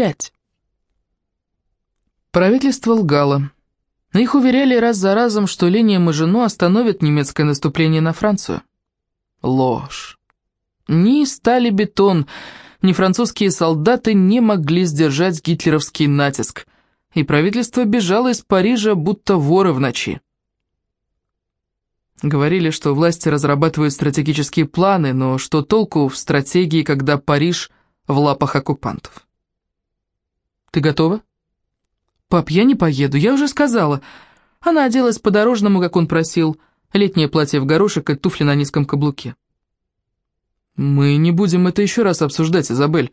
Пять. Правительство лгало. Их уверяли раз за разом, что линия Мажино остановит немецкое наступление на Францию. Ложь. Ни стали бетон, ни французские солдаты не могли сдержать гитлеровский натиск, и правительство бежало из Парижа, будто воры в ночи. Говорили, что власти разрабатывают стратегические планы, но что толку в стратегии, когда Париж в лапах оккупантов? «Ты готова?» «Пап, я не поеду, я уже сказала». Она оделась по-дорожному, как он просил, летнее платье в горошек и туфли на низком каблуке. «Мы не будем это еще раз обсуждать, Изабель.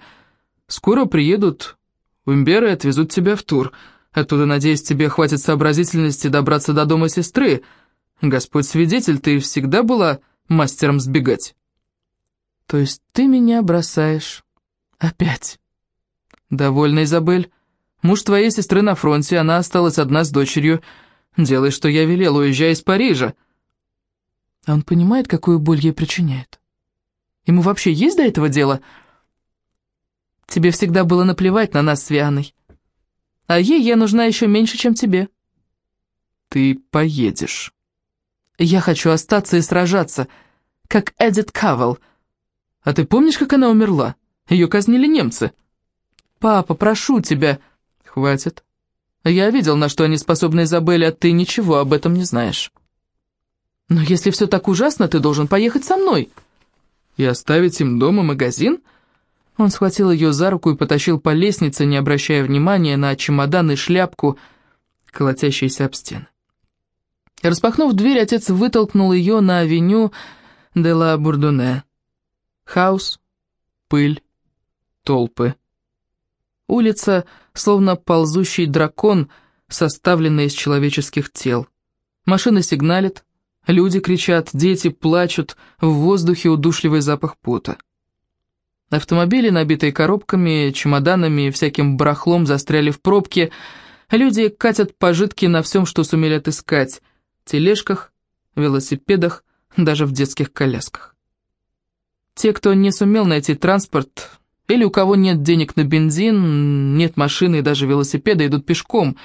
Скоро приедут Умберы и отвезут тебя в тур. Оттуда, надеюсь, тебе хватит сообразительности добраться до дома сестры. Господь свидетель, ты всегда была мастером сбегать». «То есть ты меня бросаешь? Опять?» «Довольно, Изабель. Муж твоей сестры на фронте, она осталась одна с дочерью. Делай, что я велел, уезжай из Парижа». А он понимает, какую боль ей причиняет? Ему вообще есть до этого дело? Тебе всегда было наплевать на нас с Вианой. А ей я нужна еще меньше, чем тебе. Ты поедешь. Я хочу остаться и сражаться, как Эдит Кавел. А ты помнишь, как она умерла? Ее казнили немцы. Папа, прошу тебя. Хватит. Я видел, на что они способны, Изабель, а ты ничего об этом не знаешь. Но если все так ужасно, ты должен поехать со мной. И оставить им дома магазин? Он схватил ее за руку и потащил по лестнице, не обращая внимания на чемодан и шляпку, колотящиеся об стены. Распахнув дверь, отец вытолкнул ее на авеню де ла Бурдуне. Хаос, пыль, толпы. Улица, словно ползущий дракон, составленный из человеческих тел. Машины сигналят, люди кричат, дети плачут, в воздухе удушливый запах пота. Автомобили, набитые коробками, чемоданами и всяким барахлом, застряли в пробке. Люди катят пожитки на всем, что сумели отыскать. Тележках, велосипедах, даже в детских колясках. Те, кто не сумел найти транспорт, или у кого нет денег на бензин, нет машины и даже велосипеда, идут пешком.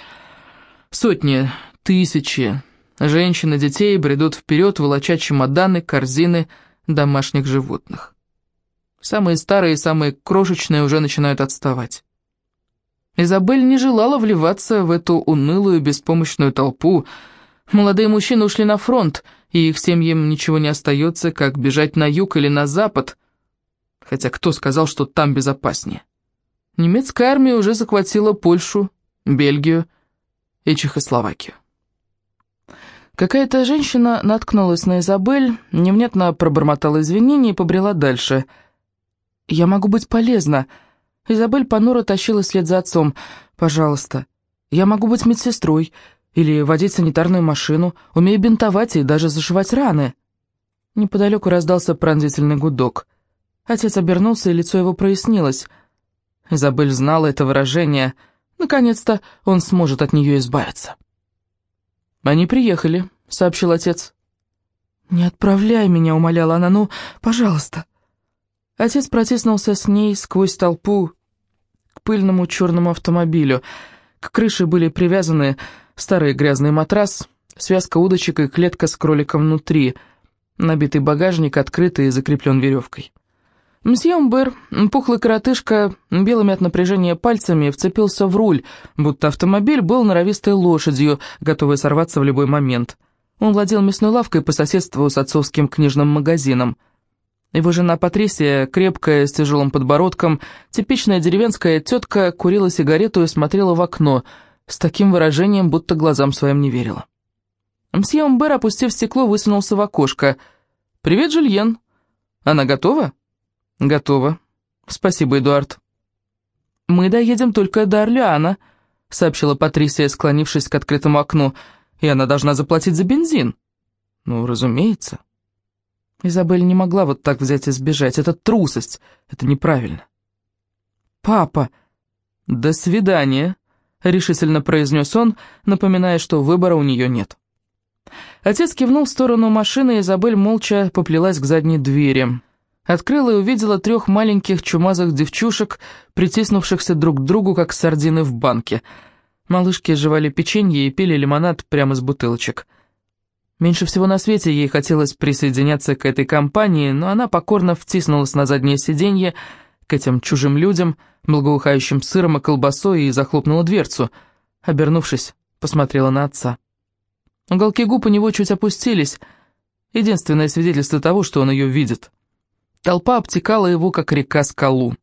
Сотни, тысячи женщин и детей бредут вперед, волоча чемоданы, корзины домашних животных. Самые старые и самые крошечные уже начинают отставать. Изабель не желала вливаться в эту унылую, беспомощную толпу. Молодые мужчины ушли на фронт, и их семьям ничего не остается, как бежать на юг или на запад, Хотя кто сказал, что там безопаснее? Немецкая армия уже захватила Польшу, Бельгию и Чехословакию. Какая-то женщина наткнулась на Изабель, невнятно пробормотала извинения и побрела дальше. «Я могу быть полезна». Изабель понуро тащила след за отцом. «Пожалуйста, я могу быть медсестрой или водить санитарную машину, умею бинтовать и даже зашивать раны». Неподалеку раздался пронзительный гудок. Отец обернулся, и лицо его прояснилось. Изабель знала это выражение. Наконец-то он сможет от нее избавиться. «Они приехали», — сообщил отец. «Не отправляй меня», — умоляла она, — «ну, пожалуйста». Отец протиснулся с ней сквозь толпу к пыльному черному автомобилю. К крыше были привязаны старый грязный матрас, связка удочек и клетка с кроликом внутри. Набитый багажник открытый и закреплен веревкой. Мсье Умбер, пухлый коротышка, белыми от напряжения пальцами, вцепился в руль, будто автомобиль был норовистой лошадью, готовой сорваться в любой момент. Он владел мясной лавкой по соседству с отцовским книжным магазином. Его жена Патрисия, крепкая, с тяжелым подбородком, типичная деревенская тетка, курила сигарету и смотрела в окно, с таким выражением, будто глазам своим не верила. Мсье Умбер, опустив стекло, высунулся в окошко. «Привет, Жюльен. Она готова?» «Готово. Спасибо, Эдуард». «Мы доедем только до Орлеана», — сообщила Патрисия, склонившись к открытому окну, «и она должна заплатить за бензин». «Ну, разумеется». Изабель не могла вот так взять и сбежать. Это трусость. Это неправильно. «Папа!» «До свидания», — решительно произнес он, напоминая, что выбора у нее нет. Отец кивнул в сторону машины, и Изабель молча поплелась к задней двери. Открыла и увидела трех маленьких чумазых девчушек, притиснувшихся друг к другу, как сардины в банке. Малышки жевали печенье и пили лимонад прямо из бутылочек. Меньше всего на свете ей хотелось присоединяться к этой компании, но она покорно втиснулась на заднее сиденье к этим чужим людям, благоухающим сыром и колбасой, и захлопнула дверцу. Обернувшись, посмотрела на отца. Уголки губ у него чуть опустились, единственное свидетельство того, что он ее видит. Толпа обтекала его, как река скалу.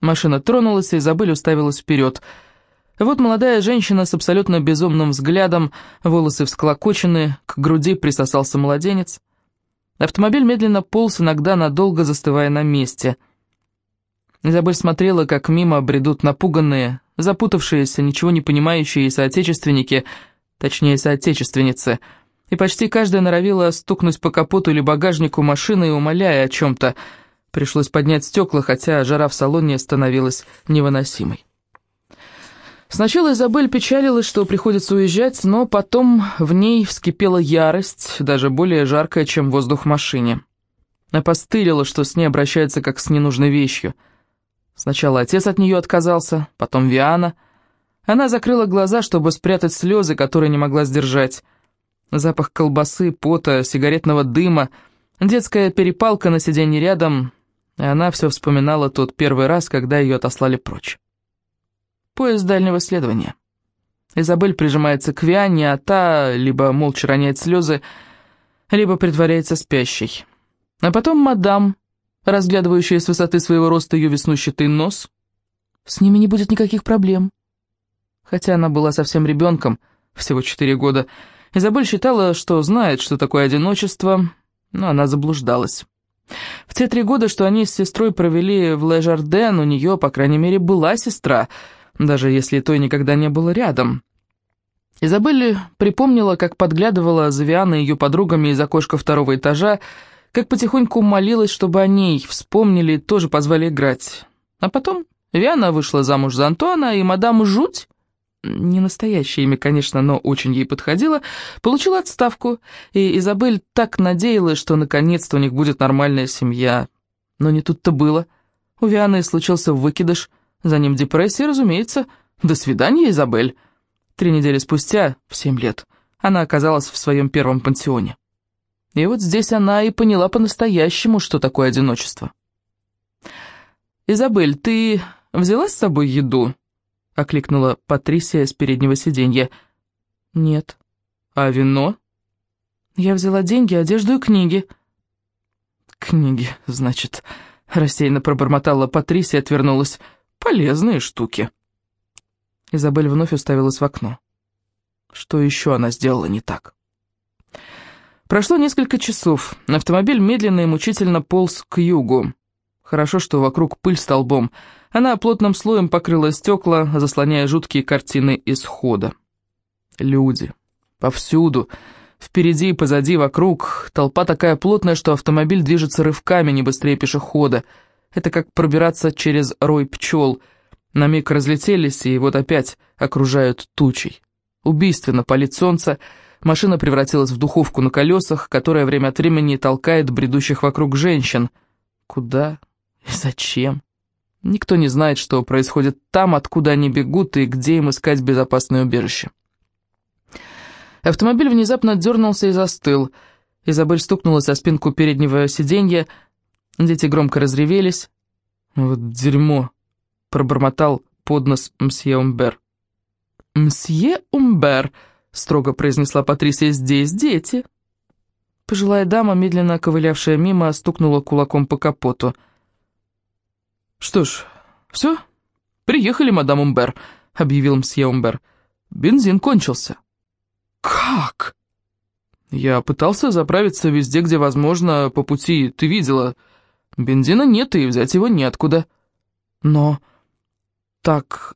Машина тронулась, и Изабель уставилась вперед — вот молодая женщина с абсолютно безумным взглядом, волосы всклокочены, к груди присосался младенец. Автомобиль медленно полз, иногда надолго застывая на месте. Изабель смотрела, как мимо бредут напуганные, запутавшиеся, ничего не понимающие соотечественники, точнее, соотечественницы, и почти каждая норовила стукнуть по капоту или багажнику машины, умоляя о чем-то. Пришлось поднять стекла, хотя жара в салоне становилась невыносимой. Сначала Изабель печалилась, что приходится уезжать, но потом в ней вскипела ярость, даже более жаркая, чем воздух в машине. Опостылила, что с ней обращается как с ненужной вещью. Сначала отец от нее отказался, потом Виана. Она закрыла глаза, чтобы спрятать слезы, которые не могла сдержать. Запах колбасы, пота, сигаретного дыма, детская перепалка на сиденье рядом, и она все вспоминала тот первый раз, когда ее отослали прочь. Поезд дальнего следования. Изабель прижимается к Виане, а та либо молча роняет слезы, либо притворяется спящей. А потом мадам, разглядывающая с высоты своего роста ее веснущатый нос. С ними не будет никаких проблем. Хотя она была совсем ребенком, всего четыре года, Изабель считала, что знает, что такое одиночество, но она заблуждалась. В те три года, что они с сестрой провели в Лежарден, у нее, по крайней мере, была сестра — даже если той никогда не было рядом. Изабелли припомнила, как подглядывала за Вианой ее подругами из окошка второго этажа, как потихоньку молилась, чтобы о ней вспомнили и тоже позвали играть. А потом Виана вышла замуж за Антуана, и мадам Жуть, не настоящее имя, конечно, но очень ей подходило, получила отставку, и Изабель так надеялась, что наконец-то у них будет нормальная семья. Но не тут-то было. У Вианы случился выкидыш, за ним депрессия, разумеется. До свидания, Изабель. Три недели спустя, в семь лет, она оказалась в своем первом пансионе. И вот здесь она и поняла по-настоящему, что такое одиночество. «Изабель, ты взяла с собой еду?» — окликнула Патрисия с переднего сиденья. «Нет». «А вино?» «Я взяла деньги, одежду и книги». «Книги, значит...» — рассеянно пробормотала Патрисия и отвернулась. Полезные штуки. Изабель вновь уставилась в окно. Что еще она сделала не так? Прошло несколько часов. Автомобиль медленно и мучительно полз к югу. Хорошо, что вокруг пыль столбом. Она плотным слоем покрыла стекла, заслоняя жуткие картины исхода. Люди. Повсюду. Впереди позади, вокруг. Толпа такая плотная, что автомобиль движется рывками, не быстрее пешехода. Это как пробираться через рой пчел. На миг разлетелись, и вот опять окружают тучей. Убийственно палит солнце, машина превратилась в духовку на колесах, которая время от времени толкает бредущих вокруг женщин. Куда и зачем? Никто не знает, что происходит там, откуда они бегут и где им искать безопасное убежище. Автомобиль внезапно дернулся и застыл. Изабель стукнулась о спинку переднего сиденья, Дети громко разревелись. «Вот дерьмо!» — пробормотал под нос мсье Умбер. «Мсье Умбер!» — строго произнесла Патрисия. «Здесь дети!» Пожилая дама, медленно ковылявшая мимо, стукнула кулаком по капоту. «Что ж, все? Приехали, мадам Умбер», — объявил мсье Умбер. «Бензин кончился». «Как?» «Я пытался заправиться везде, где возможно, по пути, ты видела...» Бензина нет, и взять его неоткуда. Но... Так,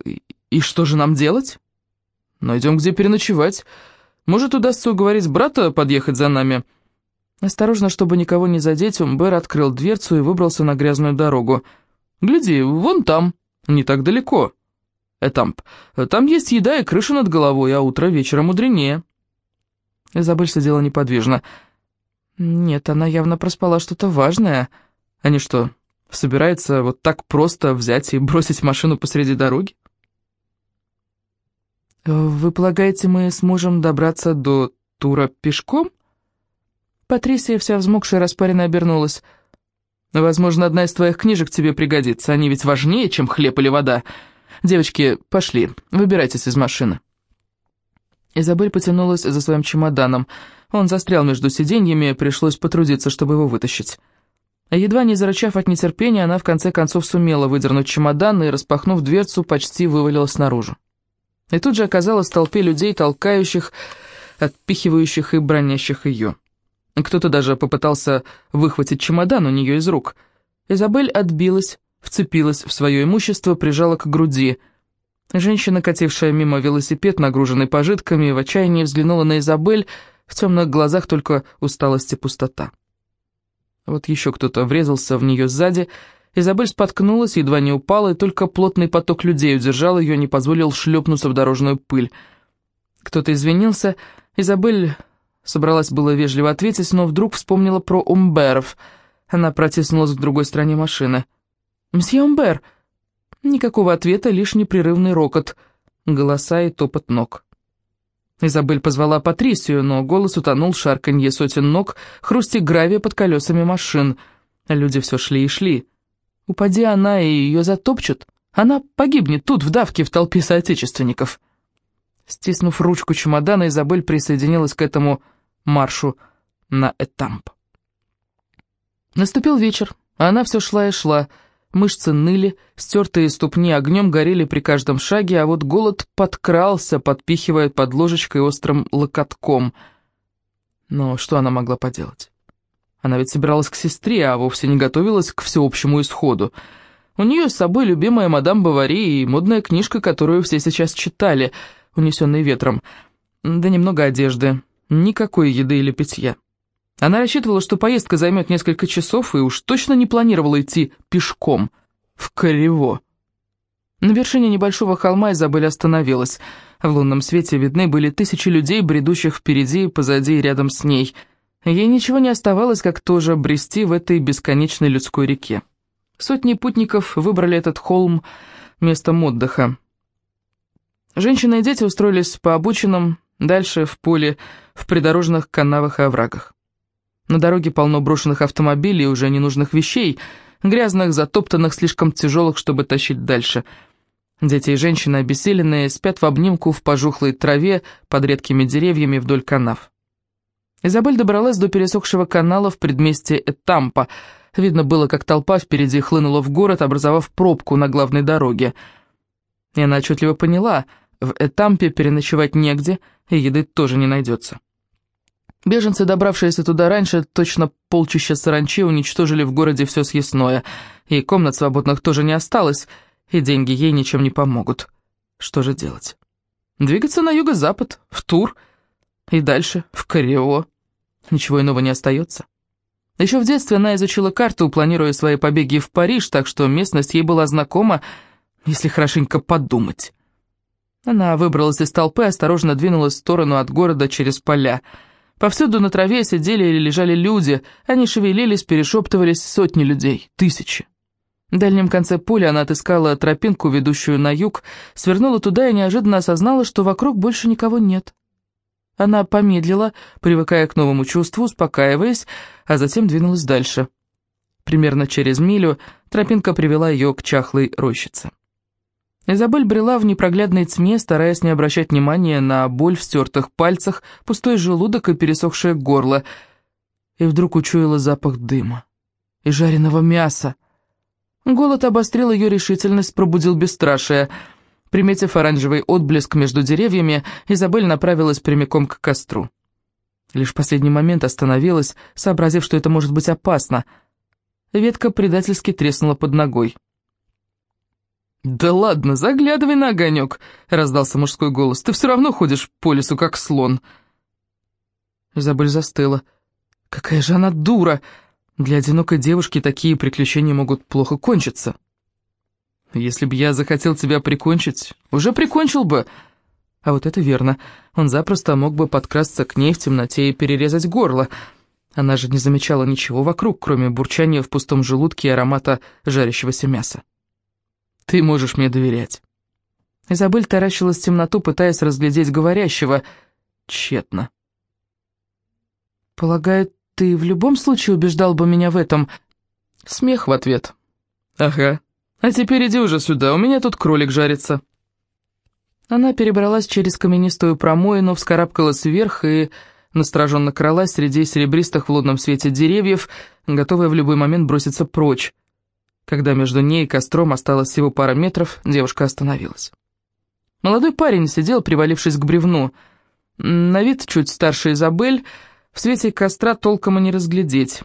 и что же нам делать? Найдем, где переночевать. Может, удастся уговорить брата подъехать за нами?» Осторожно, чтобы никого не задеть, Умбер открыл дверцу и выбрался на грязную дорогу. «Гляди, вон там, не так далеко. Этамп, там есть еда и крыша над головой, а утро вечера мудренее». Изабель сидела неподвижно. «Нет, она явно проспала что-то важное». Они что, собираются вот так просто взять и бросить машину посреди дороги? «Вы полагаете, мы сможем добраться до тура пешком?» Патрисия, вся взмокшая распаренно обернулась. «Возможно, одна из твоих книжек тебе пригодится. Они ведь важнее, чем хлеб или вода. Девочки, пошли, выбирайтесь из машины». Изабель потянулась за своим чемоданом. Он застрял между сиденьями, пришлось потрудиться, чтобы его вытащить. Едва не зарычав от нетерпения, она в конце концов сумела выдернуть чемодан и, распахнув дверцу, почти вывалилась наружу. И тут же оказалась в толпе людей, толкающих, отпихивающих и бронящих ее. Кто-то даже попытался выхватить чемодан у нее из рук. Изабель отбилась, вцепилась в свое имущество, прижала к груди. Женщина, катившая мимо велосипед, нагруженный пожитками, в отчаянии взглянула на Изабель, в темных глазах только усталость и пустота. Вот еще кто-то врезался в нее сзади, Изабель споткнулась, едва не упала, и только плотный поток людей удержал ее, не позволил шлепнуться в дорожную пыль. Кто-то извинился, Изабель собралась было вежливо ответить, но вдруг вспомнила про Умберов. Она протиснулась к другой стороне машины. «Мсье Умбер!» Никакого ответа, лишь непрерывный рокот, голоса и топот ног. Изабель позвала Патрисию, но голос утонул шарканье сотен ног, хрусти гравия под колесами машин. Люди все шли и шли. Упади она, и ее затопчут. Она погибнет тут, в давке, в толпе соотечественников. Стиснув ручку чемодана, Изабель присоединилась к этому маршу на этамп. Наступил вечер, а она все шла и шла. Мышцы ныли, стертые ступни огнем горели при каждом шаге, а вот голод подкрался, подпихивая под ложечкой острым локотком. Но что она могла поделать? Она ведь собиралась к сестре, а вовсе не готовилась к всеобщему исходу. У нее с собой любимая мадам Бавари и модная книжка, которую все сейчас читали, унесенные ветром. Да немного одежды, никакой еды или питья. Она рассчитывала, что поездка займет несколько часов, и уж точно не планировала идти пешком в Корево. На вершине небольшого холма Изабель остановилась. В лунном свете видны были тысячи людей, бредущих впереди, позади и рядом с ней – Ей ничего не оставалось, как тоже брести в этой бесконечной людской реке. Сотни путников выбрали этот холм местом отдыха. Женщины и дети устроились по обочинам, дальше в поле, в придорожных канавах и оврагах. На дороге полно брошенных автомобилей и уже ненужных вещей, грязных, затоптанных, слишком тяжелых, чтобы тащить дальше. Дети и женщины, обессиленные, спят в обнимку в пожухлой траве под редкими деревьями вдоль канав. Изабель добралась до пересохшего канала в предместье Этампа. Видно было, как толпа впереди хлынула в город, образовав пробку на главной дороге. И она отчетливо поняла, в Этампе переночевать негде, и еды тоже не найдется. Беженцы, добравшиеся туда раньше, точно полчища саранчи уничтожили в городе все съестное, и комнат свободных тоже не осталось, и деньги ей ничем не помогут. Что же делать? Двигаться на юго-запад, в Тур, и дальше, в Карио. Ничего иного не остается. Еще в детстве она изучила карту, планируя свои побеги в Париж, так что местность ей была знакома, если хорошенько подумать. Она выбралась из толпы осторожно двинулась в сторону от города через поля. Повсюду на траве сидели или лежали люди, они шевелились, перешептывались сотни людей, тысячи. В дальнем конце поля она отыскала тропинку, ведущую на юг, свернула туда и неожиданно осознала, что вокруг больше никого нет. Она помедлила, привыкая к новому чувству, успокаиваясь, а затем двинулась дальше. Примерно через милю тропинка привела ее к чахлой рощице. Изабель брела в непроглядной тьме, стараясь не обращать внимания на боль в стертых пальцах, пустой желудок и пересохшее горло, и вдруг учуяла запах дыма и жареного мяса. Голод обострил ее решительность, пробудил бесстрашие — Приметив оранжевый отблеск между деревьями, Изабель направилась прямиком к костру. Лишь в последний момент остановилась, сообразив, что это может быть опасно. Ветка предательски треснула под ногой. «Да ладно, заглядывай на огонек», — раздался мужской голос. «Ты все равно ходишь по лесу, как слон». Изабель застыла. «Какая же она дура! Для одинокой девушки такие приключения могут плохо кончиться». Если бы я захотел тебя прикончить, уже прикончил бы. А вот это верно. Он запросто мог бы подкрасться к ней в темноте и перерезать горло. Она же не замечала ничего вокруг, кроме бурчания в пустом желудке и аромата жарящегося мяса. «Ты можешь мне доверять». Изабель таращилась в темноту, пытаясь разглядеть говорящего. Тщетно. «Полагаю, ты в любом случае убеждал бы меня в этом?» Смех в ответ. «Ага. А теперь иди уже сюда, у меня тут кролик жарится». Она перебралась через каменистую промоину, вскарабкалась вверх и настороженно кралась среди серебристых в лунном свете деревьев, готовая в любой момент броситься прочь. Когда между ней и костром осталось всего пара метров, девушка остановилась. Молодой парень сидел, привалившись к бревну. На вид чуть старше Изабель, в свете костра толком и не разглядеть.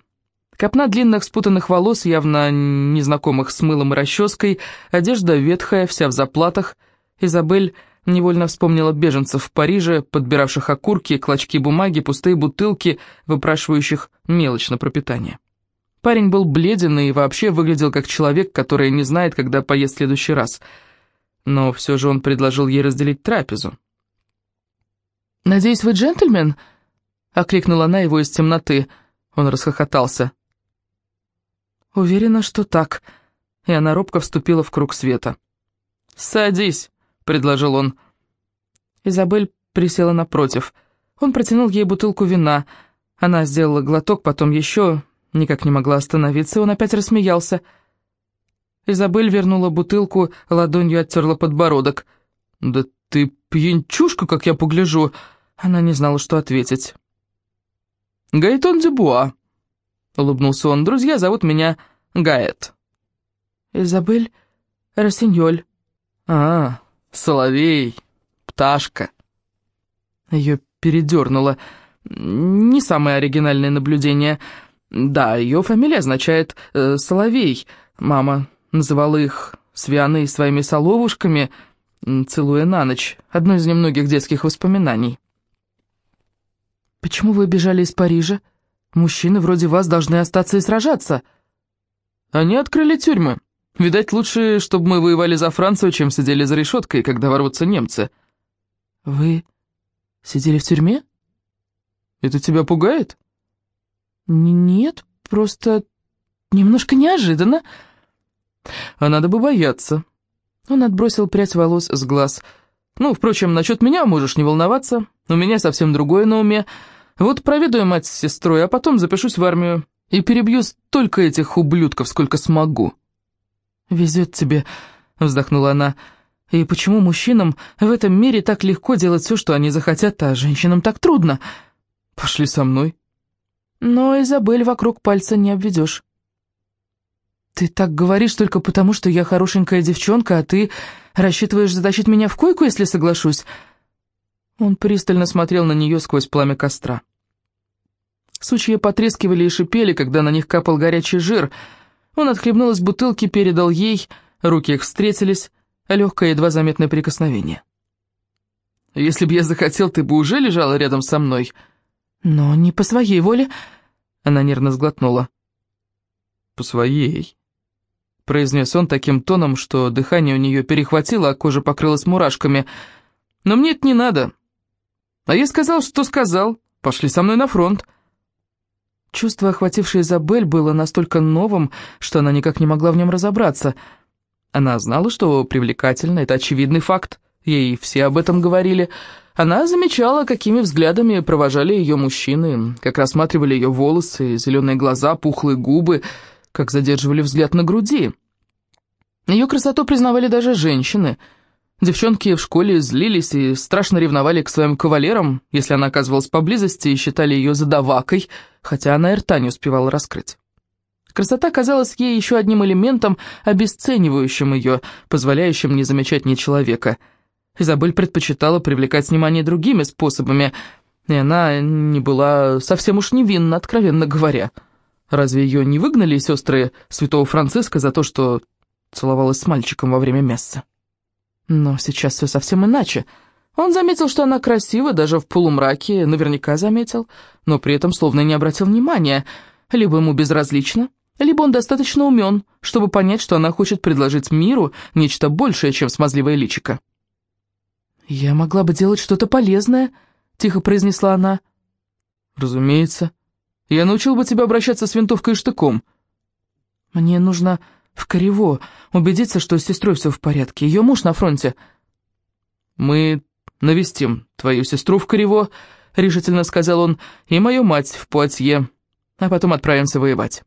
Копна длинных спутанных волос, явно незнакомых с мылом и расческой, одежда ветхая, вся в заплатах. Изабель Невольно вспомнила беженцев в Париже, подбиравших окурки, клочки бумаги, пустые бутылки, выпрашивающих мелочь на пропитание. Парень был бледен и вообще выглядел как человек, который не знает, когда поест в следующий раз. Но все же он предложил ей разделить трапезу. «Надеюсь, вы джентльмен?» — окликнула она его из темноты. Он расхохотался. «Уверена, что так». И она робко вступила в круг света. «Садись», предложил он. Изабель присела напротив. Он протянул ей бутылку вина. Она сделала глоток, потом еще, никак не могла остановиться, и он опять рассмеялся. Изабель вернула бутылку, ладонью оттерла подбородок. «Да ты пьянчушка, как я погляжу!» Она не знала, что ответить. «Гаэтон Дюбуа», — улыбнулся он. «Друзья зовут меня Гаэт». «Изабель Рассиньоль». «А, Соловей, пташка. Ее передернуло. Не самое оригинальное наблюдение. Да, ее фамилия означает э, «соловей». Мама называла их свяны своими соловушками, целуя на ночь. Одно из немногих детских воспоминаний. «Почему вы бежали из Парижа? Мужчины вроде вас должны остаться и сражаться». «Они открыли тюрьмы. Видать, лучше, чтобы мы воевали за Францию, чем сидели за решеткой, когда ворвутся немцы». «Вы сидели в тюрьме?» «Это тебя пугает?» «Нет, просто немножко неожиданно». «А надо бы бояться». Он отбросил прядь волос с глаз. «Ну, впрочем, насчет меня можешь не волноваться. У меня совсем другое на уме. Вот проведу мать с сестрой, а потом запишусь в армию и перебью столько этих ублюдков, сколько смогу». «Везет тебе», — вздохнула она. «И почему мужчинам в этом мире так легко делать все, что они захотят, а женщинам так трудно?» «Пошли со мной». «Но Изабель вокруг пальца не обведешь». «Ты так говоришь только потому, что я хорошенькая девчонка, а ты рассчитываешь затащить меня в койку, если соглашусь?» Он пристально смотрел на нее сквозь пламя костра. Сучья потрескивали и шипели, когда на них капал горячий жир — он отхлебнул из бутылки, передал ей, руки их встретились, легкое едва заметное прикосновение. «Если бы я захотел, ты бы уже лежала рядом со мной». «Но не по своей воле», — она нервно сглотнула. «По своей», — произнес он таким тоном, что дыхание у нее перехватило, а кожа покрылась мурашками. «Но мне это не надо. А я сказал, что сказал. Пошли со мной на фронт». Чувство, охватившее Изабель, было настолько новым, что она никак не могла в нем разобраться. Она знала, что привлекательно, это очевидный факт, ей все об этом говорили. Она замечала, какими взглядами провожали ее мужчины, как рассматривали ее волосы, зеленые глаза, пухлые губы, как задерживали взгляд на груди. Ее красоту признавали даже женщины — Девчонки в школе злились и страшно ревновали к своим кавалерам, если она оказывалась поблизости и считали ее задавакой, хотя она и рта не успевала раскрыть. Красота казалась ей еще одним элементом, обесценивающим ее, позволяющим не замечать ни человека. Изабель предпочитала привлекать внимание другими способами, и она не была совсем уж невинна, откровенно говоря. Разве ее не выгнали сестры святого Франциска за то, что целовалась с мальчиком во время мессы? Но сейчас все совсем иначе. Он заметил, что она красива, даже в полумраке, наверняка заметил, но при этом словно не обратил внимания. Либо ему безразлично, либо он достаточно умен, чтобы понять, что она хочет предложить миру нечто большее, чем смазливое личико. «Я могла бы делать что-то полезное», — тихо произнесла она. «Разумеется. Я научил бы тебя обращаться с винтовкой и штыком». «Мне нужно в Корево убедиться, что с сестрой все в порядке. Ее муж на фронте». «Мы навестим твою сестру в Корево», — решительно сказал он, — «и мою мать в Пуатье, а потом отправимся воевать».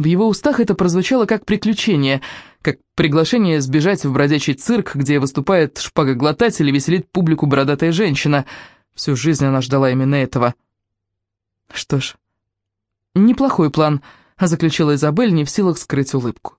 В его устах это прозвучало как приключение, как приглашение сбежать в бродячий цирк, где выступает шпагоглотатель и веселит публику бородатая женщина. Всю жизнь она ждала именно этого. Что ж, неплохой план, заключила Изабель, не в силах скрыть улыбку.